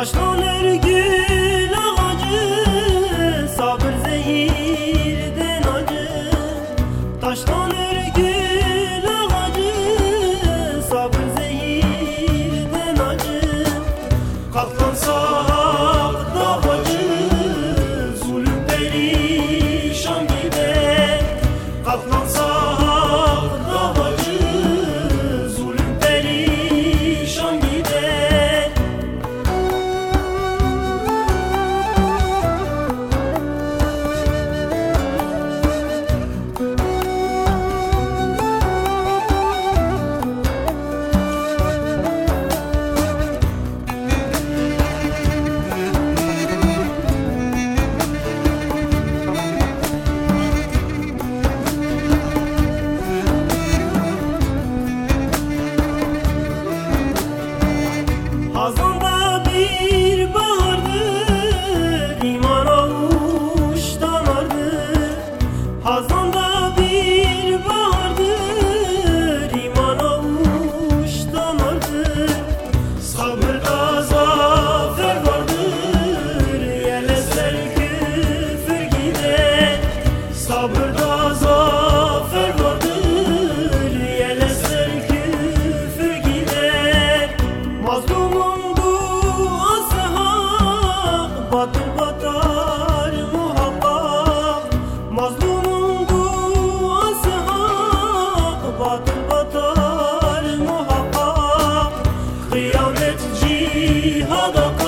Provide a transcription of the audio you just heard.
Taşlanır Kıyamet